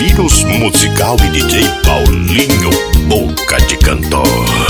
Vírus musical e DJ Paulinho Boca de Cantor.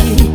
aqui.